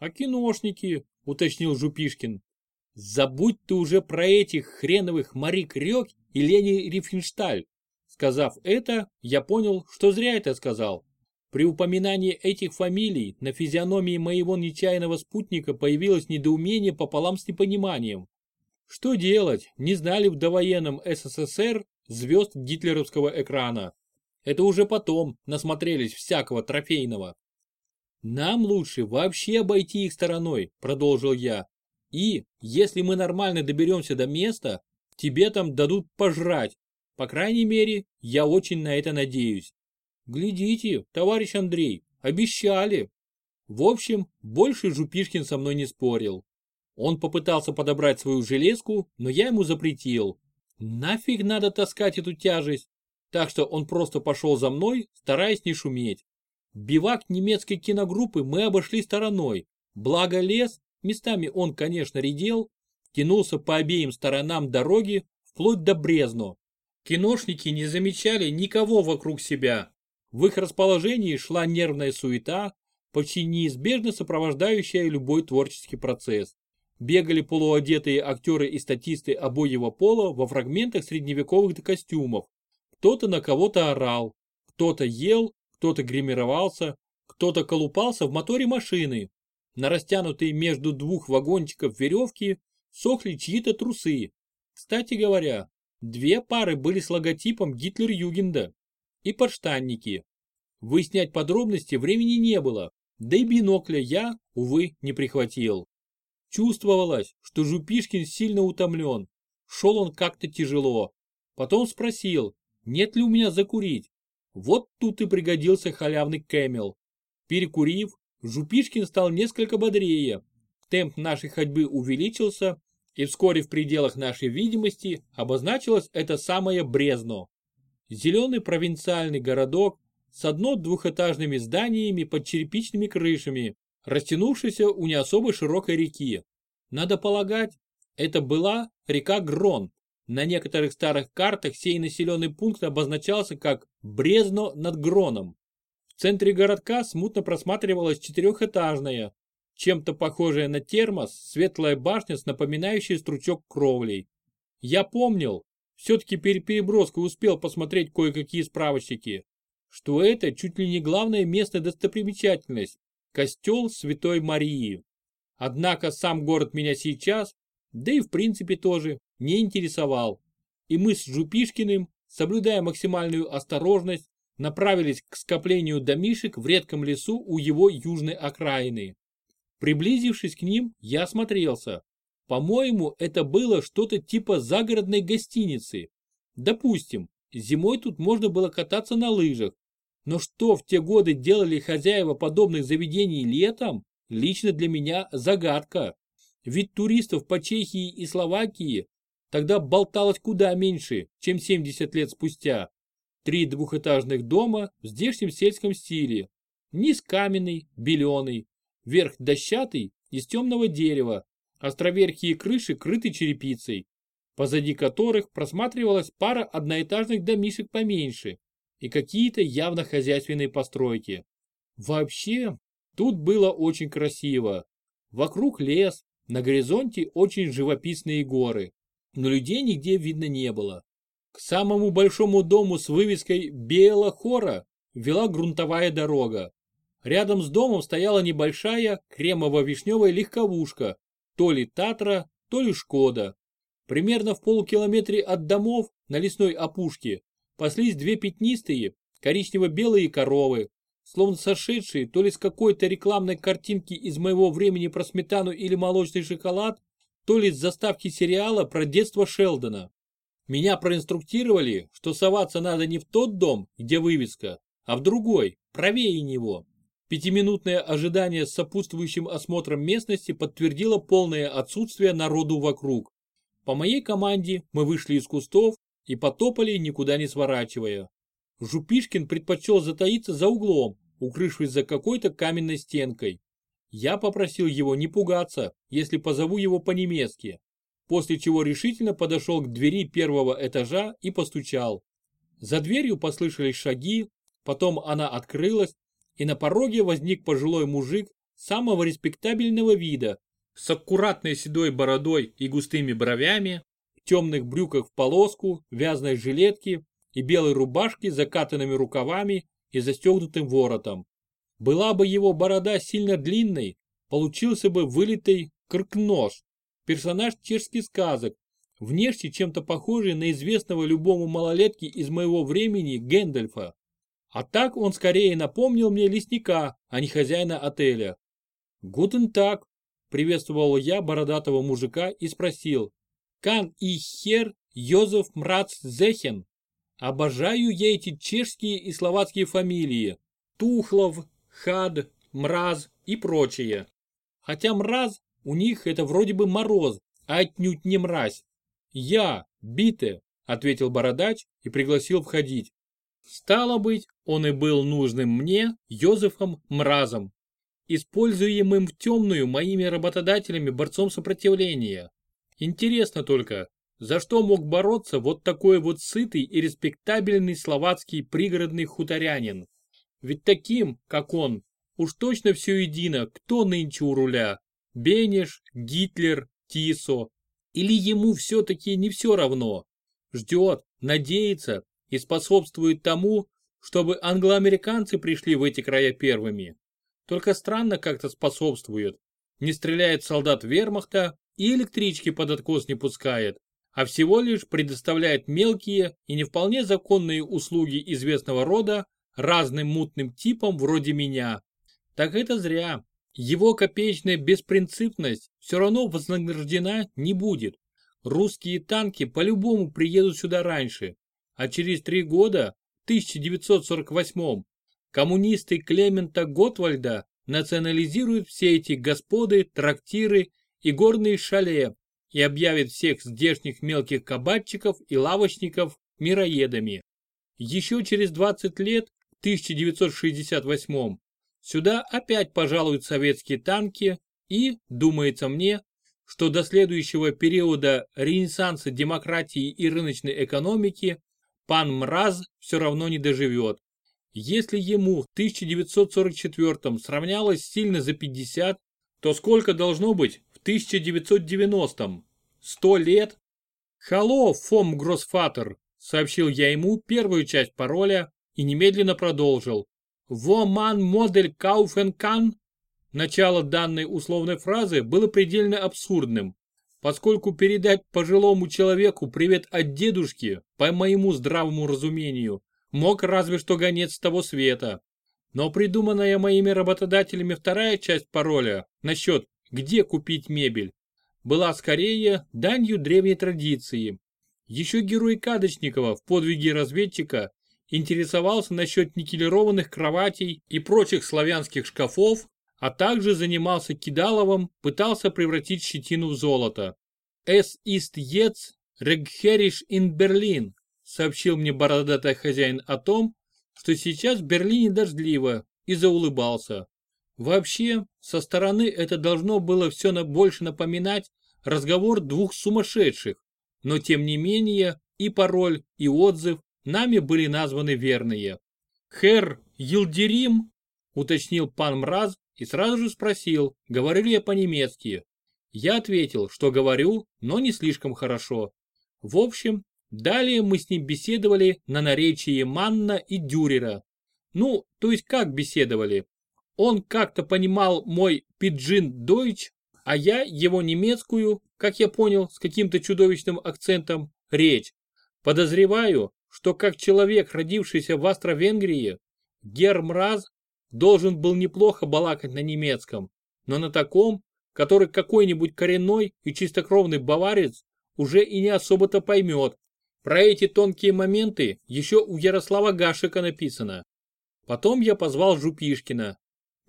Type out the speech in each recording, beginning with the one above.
А киношники, уточнил Жупишкин. Забудь ты уже про этих хреновых Мари Крёк и Лени Рифеншталь. Сказав это, я понял, что зря это сказал. При упоминании этих фамилий на физиономии моего нечаянного спутника появилось недоумение пополам с непониманием. Что делать, не знали в довоенном СССР звезд гитлеровского экрана. Это уже потом насмотрелись всякого трофейного. «Нам лучше вообще обойти их стороной», – продолжил я. «И, если мы нормально доберемся до места, тебе там дадут пожрать. По крайней мере, я очень на это надеюсь. Глядите, товарищ Андрей, обещали». В общем, больше Жупишкин со мной не спорил. Он попытался подобрать свою железку, но я ему запретил. Нафиг надо таскать эту тяжесть? Так что он просто пошел за мной, стараясь не шуметь. Бивак немецкой киногруппы мы обошли стороной, благо лес, местами он, конечно, редел, тянулся по обеим сторонам дороги, вплоть до Брезно. Киношники не замечали никого вокруг себя. В их расположении шла нервная суета, почти неизбежно сопровождающая любой творческий процесс бегали полуодетые актеры и статисты обоего пола во фрагментах средневековых костюмов. Кто-то на кого-то орал, кто-то ел, кто-то гримировался, кто-то колупался в моторе машины. На растянутые между двух вагончиков веревки сохли чьи-то трусы. Кстати говоря, две пары были с логотипом Гитлер-Югенда и подштанники. Выяснять подробности времени не было, да и бинокля я, увы, не прихватил. Чувствовалось, что Жупишкин сильно утомлен. Шел он как-то тяжело. Потом спросил, нет ли у меня закурить. Вот тут и пригодился халявный Кэмел. Перекурив, Жупишкин стал несколько бодрее. Темп нашей ходьбы увеличился, и вскоре в пределах нашей видимости обозначилось это самое Брезно. Зеленый провинциальный городок с одно-двухэтажными зданиями под черепичными крышами, растянувшийся у не особо широкой реки. Надо полагать, это была река Грон. На некоторых старых картах сей населенный пункт обозначался как Брезно над Гроном. В центре городка смутно просматривалась четырехэтажная, чем-то похожая на термос, светлая башня с напоминающей стручок кровлей. Я помнил, все-таки перед переброской успел посмотреть кое-какие справочники, что это чуть ли не главная местная достопримечательность, Костел Святой Марии. Однако сам город меня сейчас, да и в принципе тоже, не интересовал. И мы с Жупишкиным, соблюдая максимальную осторожность, направились к скоплению домишек в редком лесу у его южной окраины. Приблизившись к ним, я осмотрелся. По-моему, это было что-то типа загородной гостиницы. Допустим, зимой тут можно было кататься на лыжах, но что в те годы делали хозяева подобных заведений летом, лично для меня загадка. Ведь туристов по Чехии и Словакии тогда болталось куда меньше, чем 70 лет спустя. Три двухэтажных дома в здешнем сельском стиле. Низ каменный, беленый, верх дощатый, из темного дерева, островерхие крыши крыты черепицей, позади которых просматривалась пара одноэтажных домишек поменьше, и какие-то явно хозяйственные постройки. Вообще, тут было очень красиво. Вокруг лес, на горизонте очень живописные горы, но людей нигде видно не было. К самому большому дому с вывеской «Белохора» вела грунтовая дорога. Рядом с домом стояла небольшая кремово-вишневая легковушка, то ли Татра, то ли Шкода. Примерно в полукилометре от домов на лесной опушке паслись две пятнистые, коричнево-белые коровы, словно сошедшие то ли с какой-то рекламной картинки из моего времени про сметану или молочный шоколад, то ли с заставки сериала про детство Шелдона. Меня проинструктировали, что соваться надо не в тот дом, где вывеска, а в другой, правее него. Пятиминутное ожидание с сопутствующим осмотром местности подтвердило полное отсутствие народу вокруг. По моей команде мы вышли из кустов и потопали, никуда не сворачивая. Жупишкин предпочел затаиться за углом, укрывшись за какой-то каменной стенкой. Я попросил его не пугаться, если позову его по-немецки, после чего решительно подошел к двери первого этажа и постучал. За дверью послышались шаги, потом она открылась, и на пороге возник пожилой мужик самого респектабельного вида, с аккуратной седой бородой и густыми бровями, в темных брюках в полоску, вязаной жилетке и белой рубашке с закатанными рукавами и застегнутым воротом. Была бы его борода сильно длинной, получился бы вылитый кркнож, персонаж чешских сказок, внешне чем-то похожий на известного любому малолетки из моего времени Гэндальфа. А так он скорее напомнил мне лесника, а не хозяина отеля. «Гутен так», — приветствовал я бородатого мужика и спросил, «Кан и хер Йозеф Мрац Зехен?» Обожаю я эти чешские и словацкие фамилии. Тухлов, Хад, Мраз и прочее. Хотя Мраз у них это вроде бы мороз, а отнюдь не мразь. Я, Бите, ответил бородач и пригласил входить. Стало быть, он и был нужным мне, Йозефом Мразом, используемым в темную моими работодателями борцом сопротивления. Интересно только, за что мог бороться вот такой вот сытый и респектабельный словацкий пригородный хуторянин. Ведь таким, как он, уж точно все едино, кто нынче у руля. Бенеш, Гитлер, Тисо. Или ему все-таки не все равно. Ждет, надеется и способствует тому, чтобы англоамериканцы пришли в эти края первыми. Только странно как-то способствует. Не стреляет солдат вермахта и электрички под откос не пускает а всего лишь предоставляет мелкие и не вполне законные услуги известного рода разным мутным типам вроде меня. Так это зря. Его копеечная беспринципность все равно вознаграждена не будет. Русские танки по-любому приедут сюда раньше, а через три года, в 1948 коммунисты Клемента Готвальда национализируют все эти господы, трактиры и горные шале, и объявит всех здешних мелких кабачиков и лавочников мироедами. Еще через 20 лет, в 1968 сюда опять пожалуют советские танки и, думается мне, что до следующего периода ренессанса демократии и рыночной экономики пан Мраз все равно не доживет. Если ему в 1944 сравнялось сильно за 50, то сколько должно быть в 1990-м. Сто лет? «Халло, Фом Гроссфатер», сообщил я ему первую часть пароля и немедленно продолжил. «Во ман модель кауфенкан?» Начало данной условной фразы было предельно абсурдным, поскольку передать пожилому человеку привет от дедушки, по моему здравому разумению, мог разве что гонец того света. Но придуманная моими работодателями вторая часть пароля насчет «где купить мебель» была скорее данью древней традиции. Еще герой Кадочникова в подвиге разведчика интересовался насчет никелированных кроватей и прочих славянских шкафов, а также занимался кидаловым, пытался превратить щетину в золото. «Es ist jetzt Regherrisch in Berlin», сообщил мне бородатый хозяин о том, что сейчас в Берлине дождливо, и заулыбался. Вообще, со стороны это должно было все больше напоминать разговор двух сумасшедших, но тем не менее и пароль, и отзыв нами были названы верные. «Хер Йилдерим?» – уточнил пан Мраз и сразу же спросил, говорю ли я по-немецки. Я ответил, что говорю, но не слишком хорошо. В общем, далее мы с ним беседовали на наречии Манна и Дюрера. Ну, то есть как беседовали? Он как-то понимал мой пиджин-дойч, а я его немецкую, как я понял, с каким-то чудовищным акцентом, речь. Подозреваю, что как человек, родившийся в Австро-Венгрии, Гермраз должен был неплохо балакать на немецком, но на таком, который какой-нибудь коренной и чистокровный баварец уже и не особо-то поймет. Про эти тонкие моменты еще у Ярослава Гашика написано. Потом я позвал Жупишкина,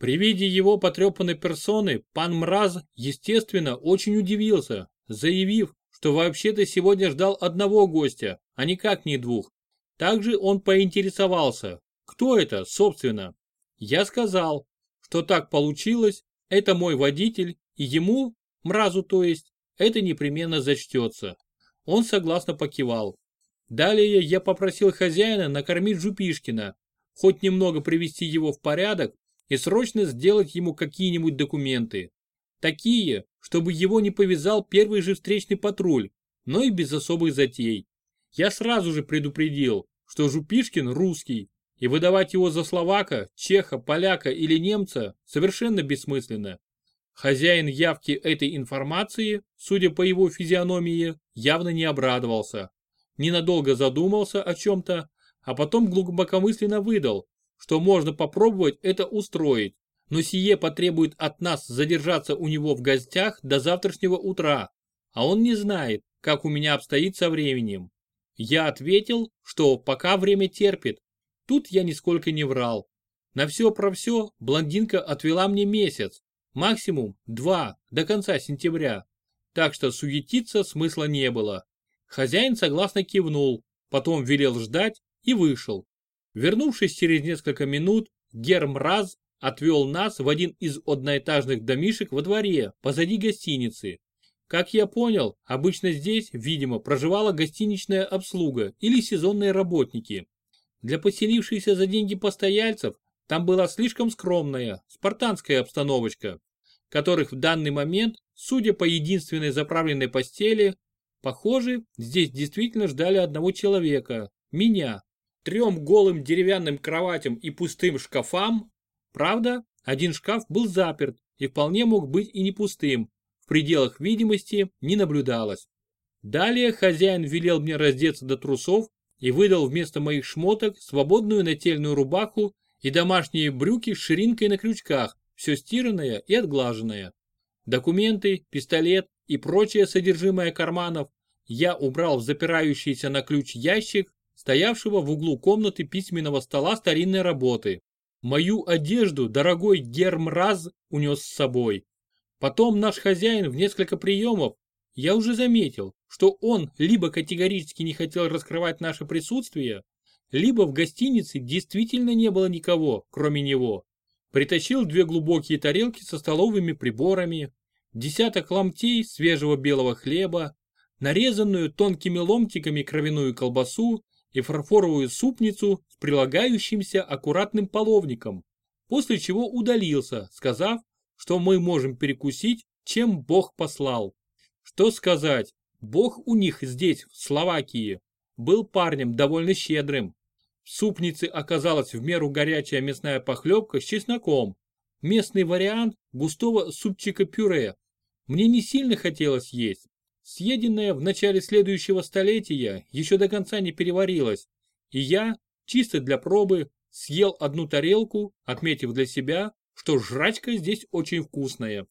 при виде его потрепанной персоны пан Мраз, естественно, очень удивился, заявив, что вообще-то сегодня ждал одного гостя, а никак не двух. Также он поинтересовался, кто это, собственно. Я сказал, что так получилось, это мой водитель, и ему, Мразу то есть, это непременно зачтется. Он согласно покивал. Далее я попросил хозяина накормить Жупишкина, хоть немного привести его в порядок и срочно сделать ему какие-нибудь документы. Такие, чтобы его не повязал первый же встречный патруль, но и без особых затей. Я сразу же предупредил, что Жупишкин русский, и выдавать его за словака, чеха, поляка или немца совершенно бессмысленно. Хозяин явки этой информации, судя по его физиономии, явно не обрадовался. Ненадолго задумался о чем-то, а потом глубокомысленно выдал, что можно попробовать это устроить, но сие потребует от нас задержаться у него в гостях до завтрашнего утра, а он не знает, как у меня обстоит со временем. Я ответил, что пока время терпит, Тут я нисколько не врал. На все про все блондинка отвела мне месяц, максимум два, до конца сентября. Так что суетиться смысла не было. Хозяин согласно кивнул, потом велел ждать и вышел. Вернувшись через несколько минут, Гермраз отвел нас в один из одноэтажных домишек во дворе, позади гостиницы. Как я понял, обычно здесь, видимо, проживала гостиничная обслуга или сезонные работники. Для поселившихся за деньги постояльцев там была слишком скромная, спартанская обстановочка, которых в данный момент, судя по единственной заправленной постели, похоже, здесь действительно ждали одного человека, меня, трем голым деревянным кроватям и пустым шкафам. Правда, один шкаф был заперт и вполне мог быть и не пустым, в пределах видимости не наблюдалось. Далее хозяин велел мне раздеться до трусов и выдал вместо моих шмоток свободную нательную рубаху и домашние брюки с ширинкой на крючках, все стиранное и отглаженное. Документы, пистолет и прочее содержимое карманов я убрал в запирающийся на ключ ящик, стоявшего в углу комнаты письменного стола старинной работы. Мою одежду дорогой Гермраз унес с собой. Потом наш хозяин в несколько приемов я уже заметил, что он либо категорически не хотел раскрывать наше присутствие, либо в гостинице действительно не было никого, кроме него. Притащил две глубокие тарелки со столовыми приборами, десяток ломтей свежего белого хлеба, нарезанную тонкими ломтиками кровяную колбасу и фарфоровую супницу с прилагающимся аккуратным половником, после чего удалился, сказав, что мы можем перекусить, чем Бог послал. Что сказать, бог у них здесь, в Словакии, был парнем довольно щедрым. В супнице оказалась в меру горячая мясная похлебка с чесноком, местный вариант густого супчика-пюре. Мне не сильно хотелось есть. Съеденное в начале следующего столетия еще до конца не переварилось, и я, чисто для пробы, съел одну тарелку, отметив для себя, что жрачка здесь очень вкусная.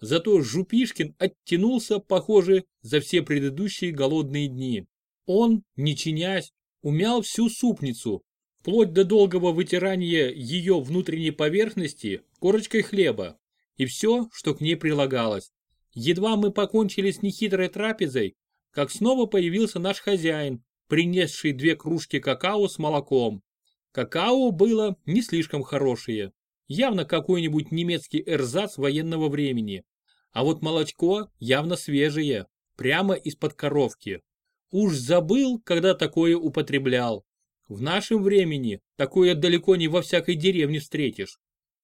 Зато Жупишкин оттянулся, похоже, за все предыдущие голодные дни. Он, не чинясь, умял всю супницу, вплоть до долгого вытирания ее внутренней поверхности корочкой хлеба и все, что к ней прилагалось. Едва мы покончили с нехитрой трапезой, как снова появился наш хозяин, принесший две кружки какао с молоком. Какао было не слишком хорошее, явно какой-нибудь немецкий эрзац военного времени. А вот молочко явно свежее, прямо из-под коровки. Уж забыл, когда такое употреблял. В нашем времени такое далеко не во всякой деревне встретишь.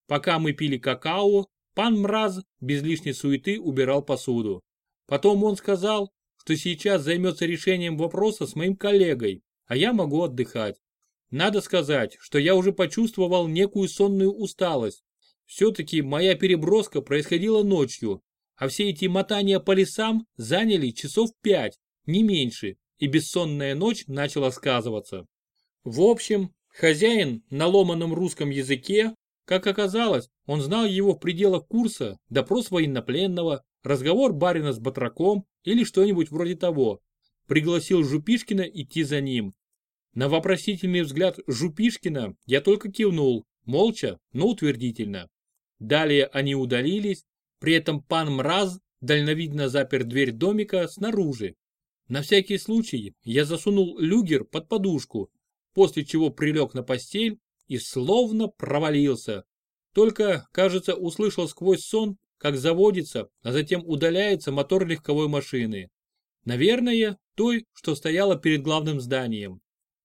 Пока мы пили какао, пан Мраз без лишней суеты убирал посуду. Потом он сказал, что сейчас займется решением вопроса с моим коллегой, а я могу отдыхать. Надо сказать, что я уже почувствовал некую сонную усталость. Все-таки моя переброска происходила ночью, а все эти мотания по лесам заняли часов пять, не меньше, и бессонная ночь начала сказываться. В общем, хозяин на ломаном русском языке, как оказалось, он знал его в пределах курса, допрос военнопленного, разговор барина с батраком или что-нибудь вроде того. Пригласил Жупишкина идти за ним. На вопросительный взгляд Жупишкина я только кивнул, молча, но утвердительно. Далее они удалились, при этом пан Мраз дальновидно запер дверь домика снаружи. На всякий случай я засунул люгер под подушку, после чего прилег на постель и словно провалился. Только, кажется, услышал сквозь сон, как заводится, а затем удаляется мотор легковой машины. Наверное, той, что стояла перед главным зданием.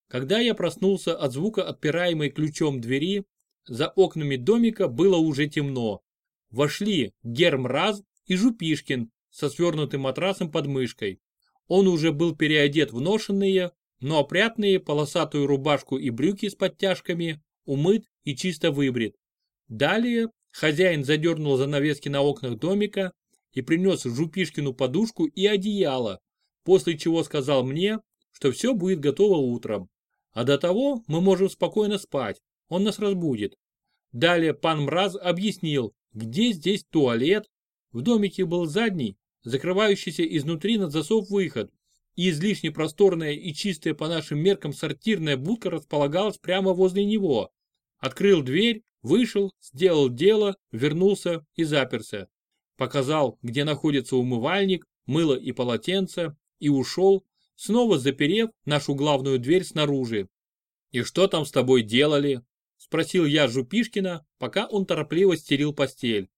Когда я проснулся от звука отпираемой ключом двери, за окнами домика было уже темно. Вошли Гермраз и Жупишкин со свернутым матрасом под мышкой. Он уже был переодет в ношенные, но опрятные полосатую рубашку и брюки с подтяжками, умыт и чисто выбрит. Далее хозяин задернул занавески на окнах домика и принес Жупишкину подушку и одеяло, после чего сказал мне, что все будет готово утром. А до того мы можем спокойно спать, он нас разбудит. Далее пан Мраз объяснил, где здесь туалет. В домике был задний, закрывающийся изнутри на засов выход, и излишне просторная и чистая по нашим меркам сортирная будка располагалась прямо возле него. Открыл дверь, вышел, сделал дело, вернулся и заперся. Показал, где находится умывальник, мыло и полотенце, и ушел, снова заперев нашу главную дверь снаружи. «И что там с тобой делали?» – спросил я Жупишкина, пока он торопливо стерил постель.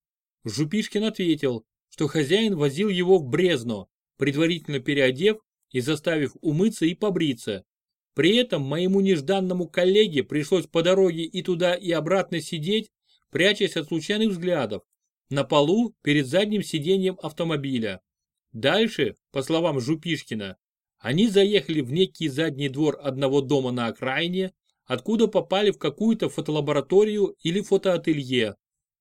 Жупишкин ответил, что хозяин возил его в Брезно, предварительно переодев и заставив умыться и побриться. При этом моему нежданному коллеге пришлось по дороге и туда и обратно сидеть, прячась от случайных взглядов, на полу перед задним сиденьем автомобиля. Дальше, по словам Жупишкина, они заехали в некий задний двор одного дома на окраине, откуда попали в какую-то фотолабораторию или фотоателье.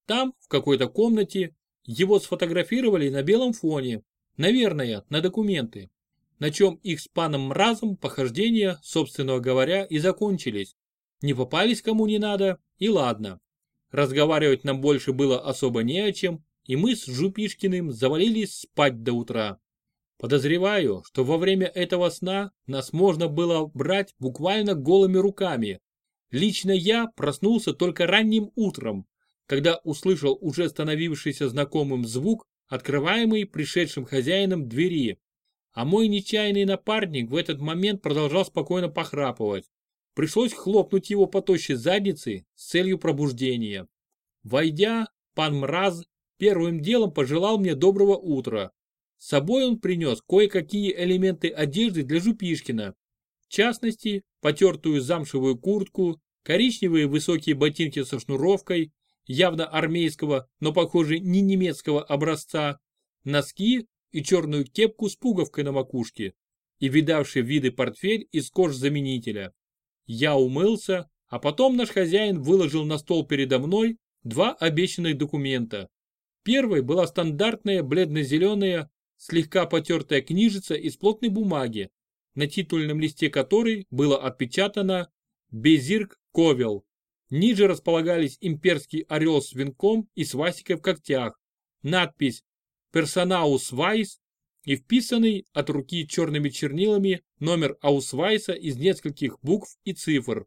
Там, в какой-то комнате, его сфотографировали на белом фоне, наверное, на документы на чем их с паном Мразом похождения, собственно говоря, и закончились. Не попались кому не надо, и ладно. Разговаривать нам больше было особо не о чем, и мы с Жупишкиным завалились спать до утра. Подозреваю, что во время этого сна нас можно было брать буквально голыми руками. Лично я проснулся только ранним утром, когда услышал уже становившийся знакомым звук, открываемый пришедшим хозяином двери а мой нечаянный напарник в этот момент продолжал спокойно похрапывать. Пришлось хлопнуть его по тощей заднице с целью пробуждения. Войдя, пан Мраз первым делом пожелал мне доброго утра. С собой он принес кое-какие элементы одежды для Жупишкина. В частности, потертую замшевую куртку, коричневые высокие ботинки со шнуровкой, явно армейского, но похоже не немецкого образца, носки и черную кепку с пуговкой на макушке и видавший виды портфель из кожзаменителя. Я умылся, а потом наш хозяин выложил на стол передо мной два обещанных документа. Первой была стандартная бледно-зеленая, слегка потертая книжица из плотной бумаги, на титульном листе которой было отпечатано «Безирк Ковел». Ниже располагались имперский орел с венком и свастикой в когтях, надпись Personalausweis и вписанный от руки черными чернилами номер аусвайса из нескольких букв и цифр.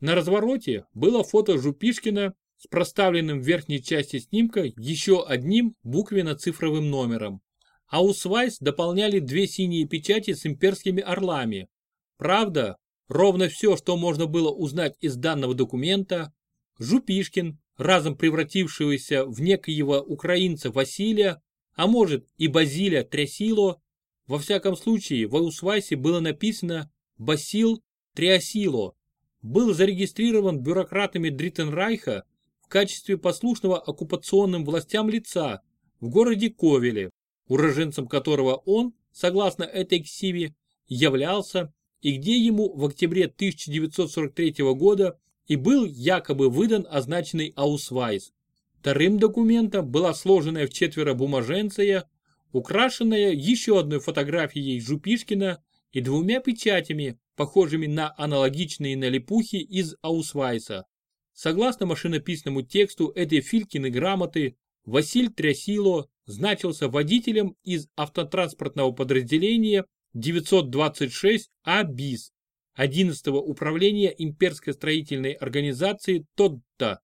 На развороте было фото Жупишкина с проставленным в верхней части снимка еще одним буквенно-цифровым номером. Аусвайс дополняли две синие печати с имперскими орлами. Правда, ровно все, что можно было узнать из данного документа, Жупишкин, разом превратившегося в некоего украинца Василия, а может и Базиля Трясило. Во всяком случае, в Аусвайсе было написано Basil Triasilo. Был зарегистрирован бюрократами Dritten Reich а в качестве послушного оккупационным властям лица в городе Ковеле, уроженцем которого он, согласно этой ксиве, являлся и где ему в октябре 1943 года и был якобы выдан означенный Аусвайс. Вторым документом была сложенная в четверо бумаженция, украшенная еще одной фотографией Жупишкина и двумя печатями, похожими на аналогичные налипухи из Аусвайса. Согласно машинописному тексту этой Филькины грамоты, Василь Трясило значился водителем из автотранспортного подразделения 926А БИС 11-го управления имперской строительной организации ТОДТА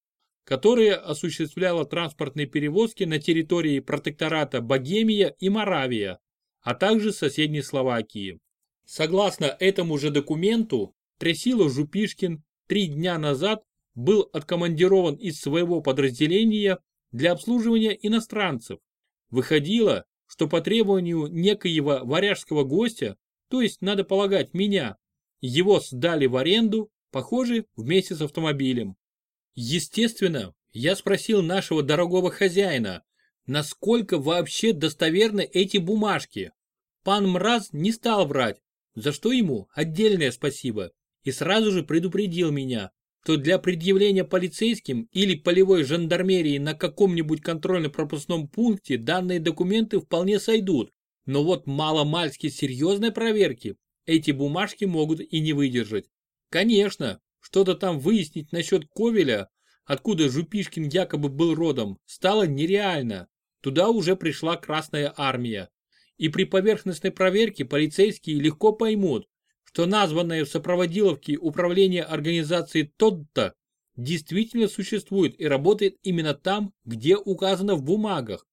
которая осуществляла транспортные перевозки на территории протектората Богемия и Моравия, а также соседней Словакии. Согласно этому же документу, Тресило Жупишкин три дня назад был откомандирован из своего подразделения для обслуживания иностранцев. Выходило, что по требованию некоего варяжского гостя, то есть, надо полагать, меня, его сдали в аренду, похоже, вместе с автомобилем. Естественно, я спросил нашего дорогого хозяина, насколько вообще достоверны эти бумажки. Пан Мраз не стал врать, за что ему отдельное спасибо, и сразу же предупредил меня, что для предъявления полицейским или полевой жандармерии на каком-нибудь контрольно-пропускном пункте данные документы вполне сойдут, но вот мало-мальски серьезной проверки эти бумажки могут и не выдержать. Конечно, что-то там выяснить насчет Ковеля, откуда Жупишкин якобы был родом, стало нереально. Туда уже пришла Красная Армия. И при поверхностной проверке полицейские легко поймут, что названное в сопроводиловке управление организации тот-то действительно существует и работает именно там, где указано в бумагах.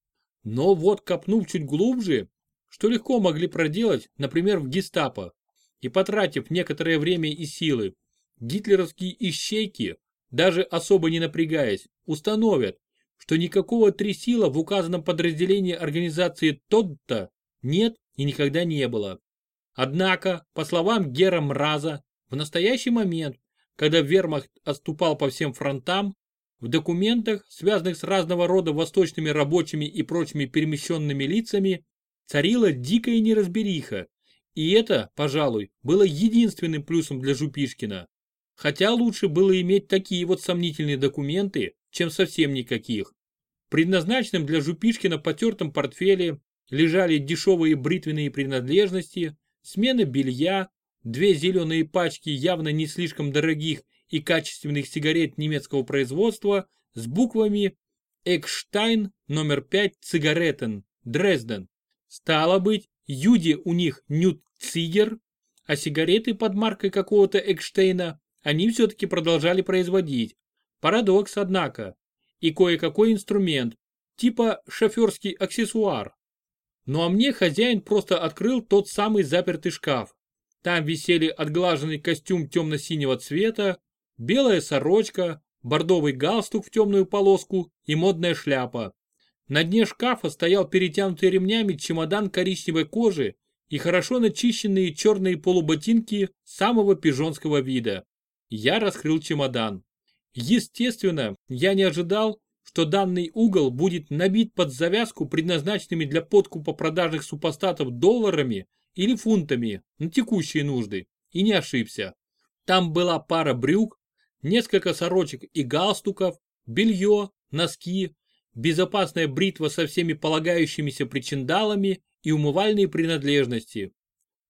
Но вот копнув чуть глубже, что легко могли проделать, например, в гестапо, и потратив некоторое время и силы, гитлеровские ищейки, даже особо не напрягаясь, установят, что никакого тресила в указанном подразделении организации тот-то нет и никогда не было. Однако, по словам Гера Мраза, в настоящий момент, когда вермахт отступал по всем фронтам, в документах, связанных с разного рода восточными рабочими и прочими перемещенными лицами, царила дикая неразбериха, и это, пожалуй, было единственным плюсом для Жупишкина. Хотя лучше было иметь такие вот сомнительные документы, чем совсем никаких. В предназначенном для Жупишкина потертом портфеле лежали дешевые бритвенные принадлежности, смена белья, две зеленые пачки явно не слишком дорогих и качественных сигарет немецкого производства с буквами «Экштайн номер 5 Цигаретен, Дрезден». Стало быть, Юди у них Нют Цигер, а сигареты под маркой какого-то Экштейна они все-таки продолжали производить. Парадокс, однако. И кое-какой инструмент, типа шоферский аксессуар. Ну а мне хозяин просто открыл тот самый запертый шкаф. Там висели отглаженный костюм темно-синего цвета, белая сорочка, бордовый галстук в темную полоску и модная шляпа. На дне шкафа стоял перетянутый ремнями чемодан коричневой кожи и хорошо начищенные черные полуботинки самого пижонского вида. Я раскрыл чемодан. Естественно, я не ожидал, что данный угол будет набит под завязку предназначенными для подкупа продажных супостатов долларами или фунтами на текущие нужды, и не ошибся. Там была пара брюк, несколько сорочек и галстуков, белье, носки, безопасная бритва со всеми полагающимися причиндалами и умывальные принадлежности.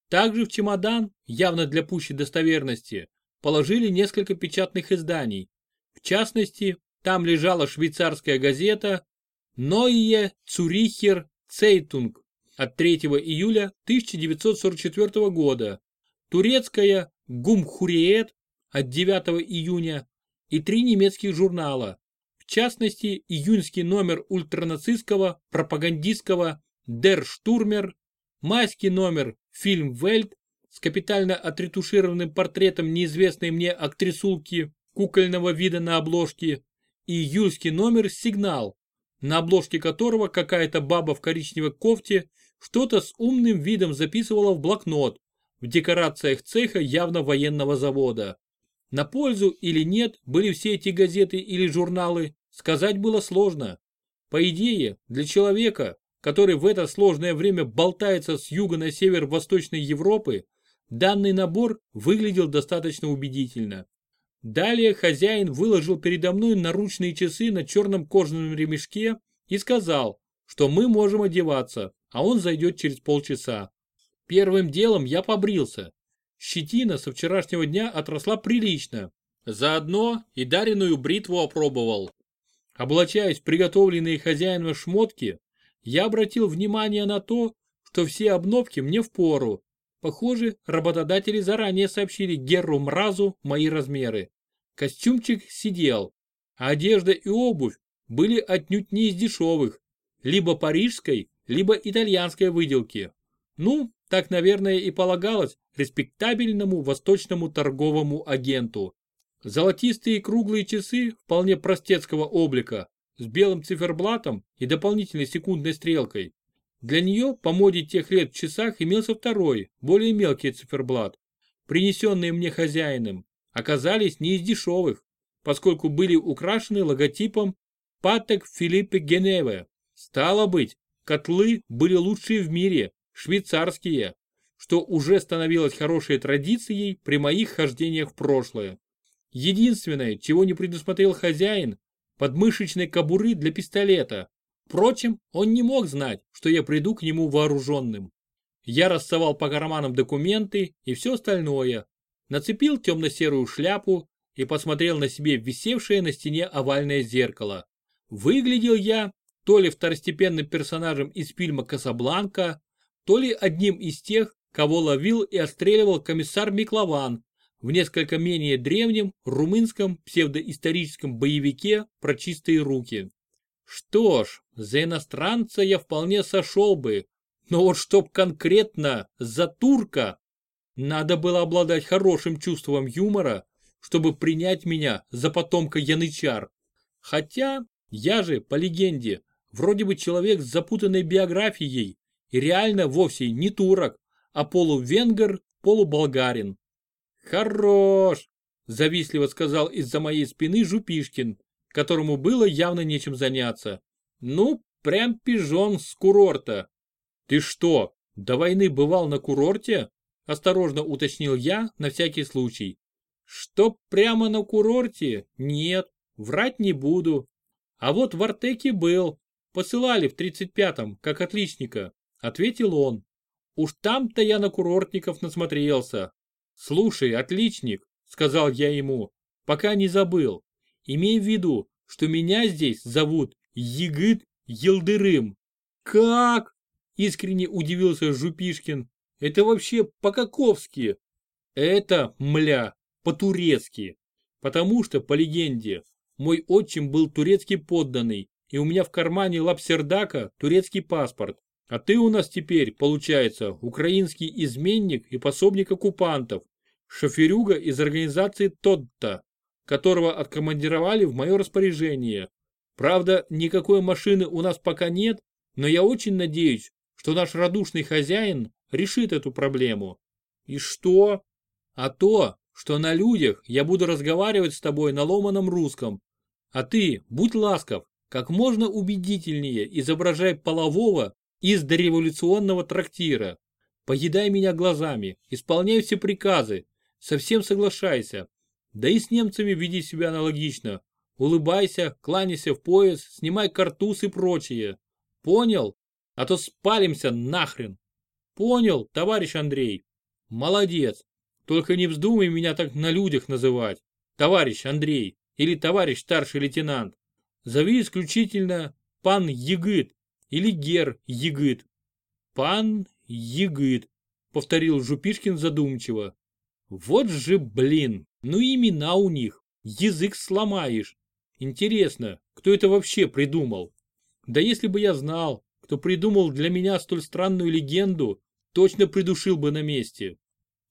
Также в чемодан, явно для пущей достоверности, положили несколько печатных изданий. В частности, там лежала швейцарская газета Neue Zuricher Zeitung от 3 июля 1944 года, турецкая Гумхуриет от 9 июня и три немецких журнала, в частности июньский номер ультранацистского пропагандистского Der Sturmer, майский номер Фильм Вельт с капитально отретушированным портретом неизвестной мне актрисулки кукольного вида на обложке и июльский номер «Сигнал», на обложке которого какая-то баба в коричневой кофте что-то с умным видом записывала в блокнот, в декорациях цеха явно военного завода. На пользу или нет были все эти газеты или журналы, сказать было сложно. По идее, для человека, который в это сложное время болтается с юга на север Восточной Европы, Данный набор выглядел достаточно убедительно. Далее хозяин выложил передо мной наручные часы на черном кожаном ремешке и сказал, что мы можем одеваться, а он зайдет через полчаса. Первым делом я побрился. Щетина со вчерашнего дня отросла прилично. Заодно и даренную бритву опробовал. Облачаясь в приготовленные хозяином шмотки, я обратил внимание на то, что все обновки мне в пору, Похоже, работодатели заранее сообщили Герру Мразу мои размеры. Костюмчик сидел, а одежда и обувь были отнюдь не из дешевых, либо парижской, либо итальянской выделки. Ну, так, наверное, и полагалось респектабельному восточному торговому агенту. Золотистые круглые часы вполне простецкого облика, с белым циферблатом и дополнительной секундной стрелкой, для нее по моде тех лет в часах имелся второй, более мелкий циферблат. Принесенные мне хозяином оказались не из дешевых. поскольку были украшены логотипом Патек Филиппе Геневе. Стало быть, котлы были лучшие в мире, швейцарские, что уже становилось хорошей традицией при моих хождениях в прошлое. Единственное, чего не предусмотрел хозяин, подмышечной кобуры для пистолета. Впрочем, он не мог знать, что я приду к нему вооруженным. Я рассовал по карманам документы и все остальное, нацепил темно-серую шляпу и посмотрел на себе висевшее на стене овальное зеркало. Выглядел я то ли второстепенным персонажем из фильма «Касабланка», то ли одним из тех, кого ловил и отстреливал комиссар Миклован в несколько менее древнем румынском псевдоисторическом боевике про чистые руки. Что ж, за иностранца я вполне сошел бы, но вот чтоб конкретно за турка, надо было обладать хорошим чувством юмора, чтобы принять меня за потомка янычар. Хотя я же, по легенде, вроде бы человек с запутанной биографией и реально вовсе не турок, а полувенгер, полуболгарин. «Хорош!» – завистливо сказал из-за моей спины Жупишкин, которому было явно нечем заняться. «Ну, прям пижон с курорта». «Ты что, до войны бывал на курорте?» – осторожно уточнил я на всякий случай. «Что прямо на курорте? Нет, врать не буду. А вот в Артеке был. Посылали в 35-м, как отличника», – ответил он. «Уж там-то я на курортников насмотрелся. «Слушай, отличник», — сказал я ему, — «пока не забыл. Имей в виду, что меня здесь зовут Егыт Елдырым». «Как?» — искренне удивился Жупишкин. «Это вообще по-каковски?» «Это, мля, по-турецки. Потому что, по легенде, мой отчим был турецкий подданный, и у меня в кармане лапсердака турецкий паспорт. А ты у нас теперь, получается, украинский изменник и пособник оккупантов, шоферюга из организации Тодта, которого откомандировали в мое распоряжение. Правда, никакой машины у нас пока нет, но я очень надеюсь, что наш радушный хозяин решит эту проблему. И что? А то, что на людях я буду разговаривать с тобой на ломаном русском. А ты, будь ласков, как можно убедительнее изображай полового из дореволюционного трактира. Поедай меня глазами, исполняй все приказы, совсем соглашайся. Да и с немцами веди себя аналогично. Улыбайся, кланяйся в пояс, снимай картуз и прочее. Понял? А то спалимся нахрен. Понял, товарищ Андрей? Молодец. Только не вздумай меня так на людях называть. Товарищ Андрей или товарищ старший лейтенант. Зови исключительно пан Егыт или гер Егыт. Пан Егыт, повторил Жупишкин задумчиво. Вот же блин, ну имена у них, язык сломаешь. Интересно, кто это вообще придумал? Да если бы я знал, кто придумал для меня столь странную легенду, точно придушил бы на месте.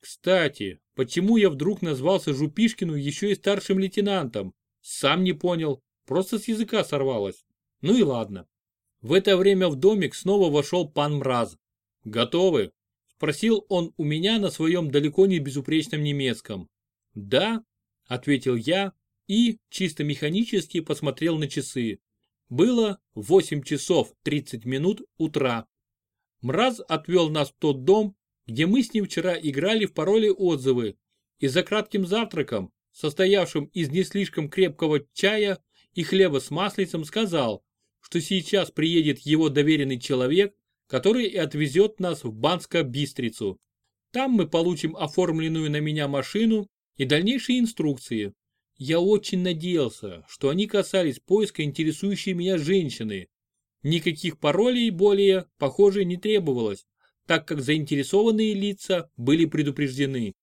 Кстати, почему я вдруг назвался Жупишкину еще и старшим лейтенантом? Сам не понял, просто с языка сорвалось. Ну и ладно. В это время в домик снова вошел пан Мраз. «Готовы?» – спросил он у меня на своем далеко не безупречном немецком. «Да», – ответил я и, чисто механически, посмотрел на часы. Было 8 часов 30 минут утра. Мраз отвел нас в тот дом, где мы с ним вчера играли в пароли отзывы, и за кратким завтраком, состоявшим из не слишком крепкого чая и хлеба с маслицем, сказал, что сейчас приедет его доверенный человек, который и отвезет нас в Банско-Бистрицу. Там мы получим оформленную на меня машину и дальнейшие инструкции. Я очень надеялся, что они касались поиска интересующей меня женщины. Никаких паролей более, похоже, не требовалось, так как заинтересованные лица были предупреждены.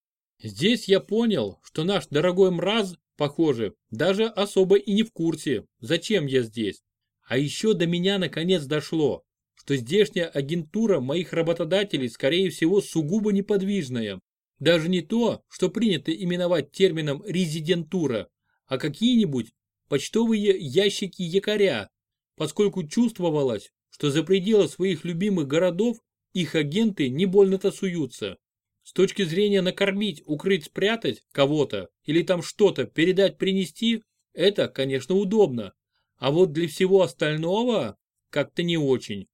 Здесь я понял, что наш дорогой мраз, похоже, даже особо и не в курсе, зачем я здесь. А еще до меня наконец дошло, что здешняя агентура моих работодателей скорее всего сугубо неподвижная. Даже не то, что принято именовать термином резидентура, а какие-нибудь почтовые ящики якоря, поскольку чувствовалось, что за пределы своих любимых городов их агенты не больно-то суются. С точки зрения накормить, укрыть, спрятать кого-то или там что-то передать, принести, это, конечно, удобно. А вот для всего остального как-то не очень.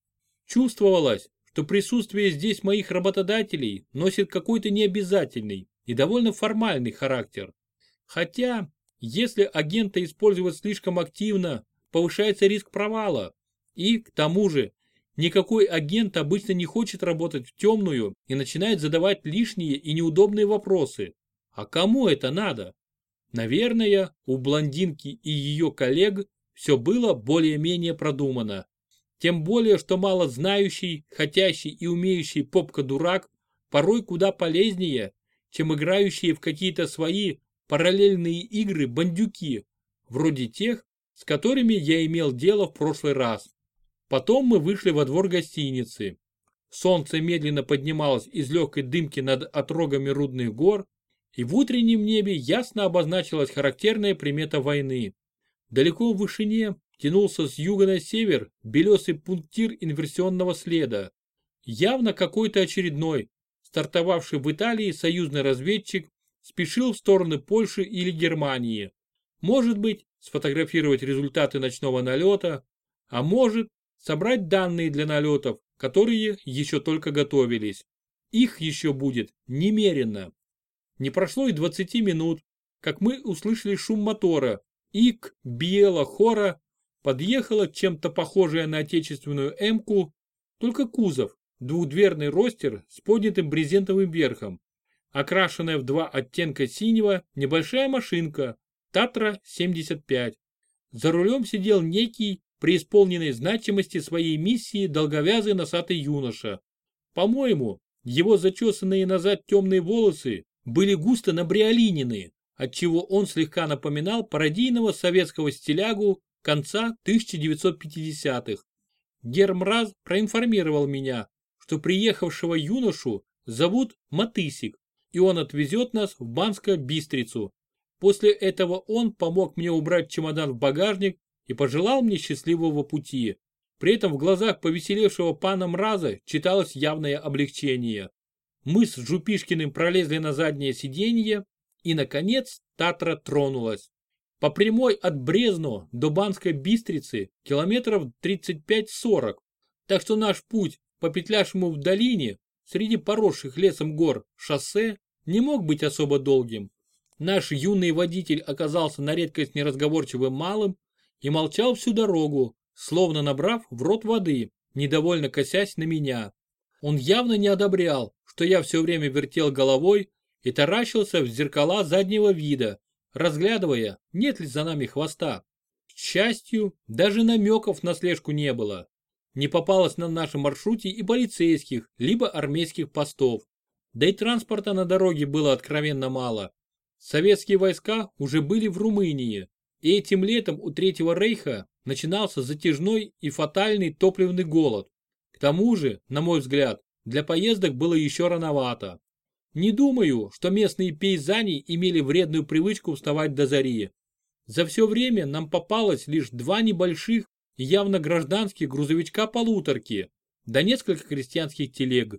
Чувствовалось, что присутствие здесь моих работодателей носит какой-то необязательный и довольно формальный характер. Хотя, если агента использовать слишком активно, повышается риск провала. И, к тому же, никакой агент обычно не хочет работать в темную и начинает задавать лишние и неудобные вопросы. А кому это надо? Наверное, у блондинки и ее коллег все было более-менее продумано. Тем более, что мало знающий, хотящий и умеющий попка-дурак порой куда полезнее, чем играющие в какие-то свои параллельные игры бандюки, вроде тех, с которыми я имел дело в прошлый раз. Потом мы вышли во двор гостиницы. Солнце медленно поднималось из легкой дымки над отрогами рудных гор, и в утреннем небе ясно обозначилась характерная примета войны. Далеко в вышине тянулся с юга на север белесый пунктир инверсионного следа. Явно какой-то очередной, стартовавший в Италии союзный разведчик, спешил в стороны Польши или Германии. Может быть, сфотографировать результаты ночного налета, а может, собрать данные для налетов, которые еще только готовились. Их еще будет немерено. Не прошло и 20 минут, как мы услышали шум мотора, и к Биела Хора подъехала чем-то похожая на отечественную М-ку, только кузов, двухдверный ростер с поднятым брезентовым верхом, окрашенная в два оттенка синего небольшая машинка Татра-75. За рулем сидел некий, преисполненный значимости своей миссии долговязый носатый юноша. По-моему, его зачесанные назад темные волосы были густо набриолинены, отчего он слегка напоминал пародийного советского стилягу конца 1950-х. Гермраз проинформировал меня, что приехавшего юношу зовут Матысик, и он отвезет нас в Банско-Бистрицу. После этого он помог мне убрать чемодан в багажник и пожелал мне счастливого пути. При этом в глазах повеселевшего пана Мраза читалось явное облегчение. Мы с Жупишкиным пролезли на заднее сиденье, и, наконец, Татра тронулась. По прямой от Брезно до Банской Бистрицы километров 35-40, так что наш путь по петляшему в долине среди поросших лесом гор шоссе не мог быть особо долгим. Наш юный водитель оказался на редкость неразговорчивым малым и молчал всю дорогу, словно набрав в рот воды, недовольно косясь на меня. Он явно не одобрял, что я все время вертел головой и таращился в зеркала заднего вида, разглядывая, нет ли за нами хвоста. К счастью, даже намеков на слежку не было. Не попалось на нашем маршруте и полицейских, либо армейских постов. Да и транспорта на дороге было откровенно мало. Советские войска уже были в Румынии, и этим летом у Третьего Рейха начинался затяжной и фатальный топливный голод. К тому же, на мой взгляд, для поездок было еще рановато. Не думаю, что местные пейзани имели вредную привычку вставать до зари. За все время нам попалось лишь два небольших, явно гражданских грузовичка-полуторки, да несколько крестьянских телег.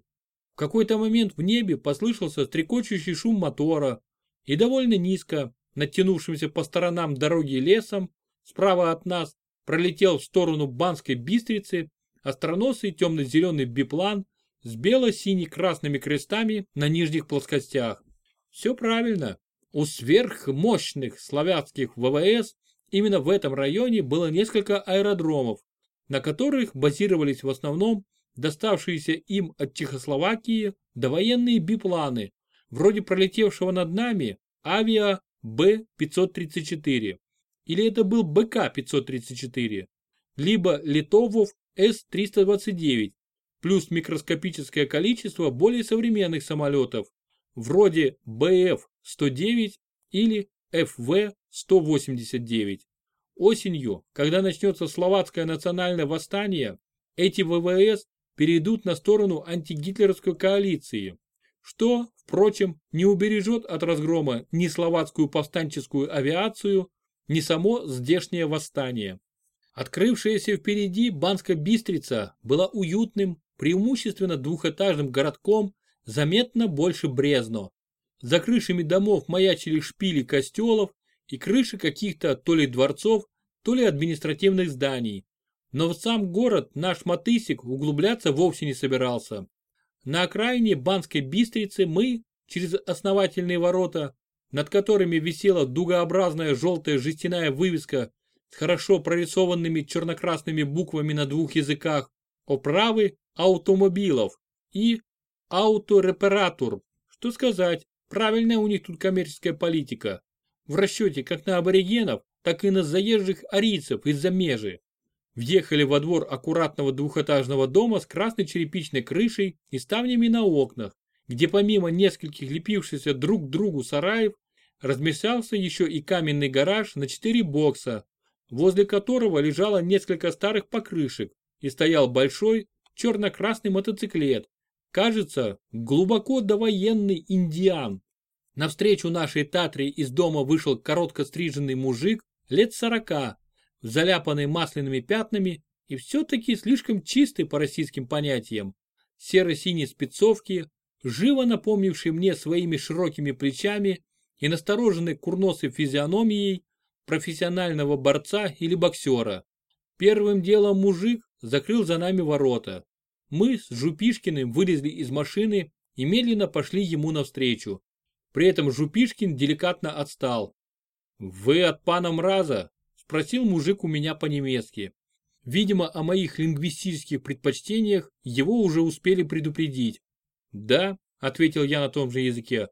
В какой-то момент в небе послышался стрекочущий шум мотора, и довольно низко, натянувшимся по сторонам дороги лесом, справа от нас, пролетел в сторону Банской Бистрицы остроносый темно-зеленый биплан с бело-сине-красными крестами на нижних плоскостях. Все правильно. У сверхмощных славянских ВВС именно в этом районе было несколько аэродромов, на которых базировались в основном доставшиеся им от Чехословакии довоенные бипланы, вроде пролетевшего над нами авиа Б-534. Или это был БК-534, либо Литовов С-329, плюс микроскопическое количество более современных самолетов, вроде БФ-109 или ФВ-189. Осенью, когда начнется словацкое национальное восстание, эти ВВС перейдут на сторону антигитлеровской коалиции, что, впрочем, не убережет от разгрома ни словацкую повстанческую авиацию, ни само здешнее восстание. Открывшаяся впереди Банска-Бистрица была уютным, преимущественно двухэтажным городком заметно больше Брезно. За крышами домов маячили шпили костелов и крыши каких-то то ли дворцов, то ли административных зданий. Но в сам город наш мотысик углубляться вовсе не собирался. На окраине Банской Бистрицы мы, через основательные ворота, над которыми висела дугообразная желтая жестяная вывеска с хорошо прорисованными черно-красными буквами на двух языках, оправы автомобилов и ауторепаратур. Что сказать, правильная у них тут коммерческая политика. В расчете как на аборигенов, так и на заезжих арийцев из-за межи. Въехали во двор аккуратного двухэтажного дома с красной черепичной крышей и ставнями на окнах, где помимо нескольких лепившихся друг к другу сараев, размещался еще и каменный гараж на четыре бокса, возле которого лежало несколько старых покрышек и стоял большой черно-красный мотоциклет, кажется, глубоко довоенный индиан. Навстречу нашей Татре из дома вышел коротко стриженный мужик лет сорока, заляпанный масляными пятнами и все-таки слишком чистый по российским понятиям. Серо-синей спецовки, живо напомнивший мне своими широкими плечами и настороженной курносой физиономией профессионального борца или боксера. Первым делом мужик закрыл за нами ворота. Мы с Жупишкиным вылезли из машины и медленно пошли ему навстречу. При этом Жупишкин деликатно отстал. «Вы от пана Мраза?» – спросил мужик у меня по-немецки. Видимо, о моих лингвистических предпочтениях его уже успели предупредить. «Да», – ответил я на том же языке.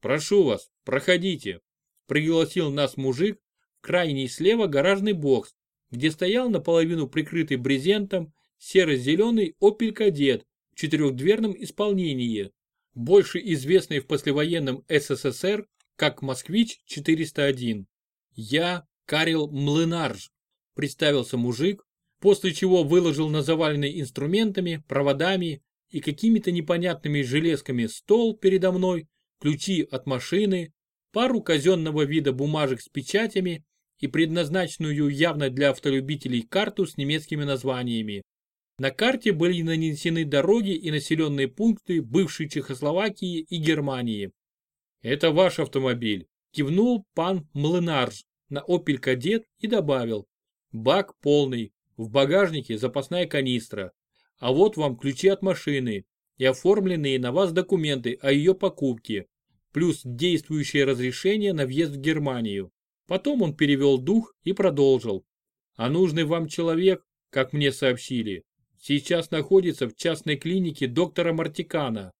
«Прошу вас, проходите», – пригласил нас мужик в крайний слева гаражный бокс, где стоял наполовину прикрытый брезентом серо-зеленый Opel Kadett в четырехдверном исполнении, больше известный в послевоенном СССР как «Москвич-401». «Я Карел Млынарж», представился мужик, после чего выложил на заваленный инструментами, проводами и какими-то непонятными железками стол передо мной, ключи от машины, пару казенного вида бумажек с печатями и предназначенную явно для автолюбителей карту с немецкими названиями. На карте были нанесены дороги и населенные пункты бывшей Чехословакии и Германии. «Это ваш автомобиль», – кивнул пан Млынарж на Opel Kadett и добавил. «Бак полный, в багажнике запасная канистра. А вот вам ключи от машины и оформленные на вас документы о ее покупке, плюс действующее разрешение на въезд в Германию. Потом он перевел дух и продолжил. А нужный вам человек, как мне сообщили, сейчас находится в частной клинике доктора Мартикана.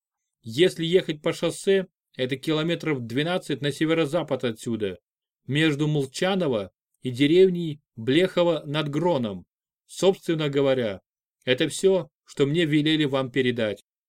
Если ехать по шоссе, это километров 12 на северо-запад отсюда, между Молчаново и деревней Блехово над Гроном. Собственно говоря, это все, что мне велели вам передать.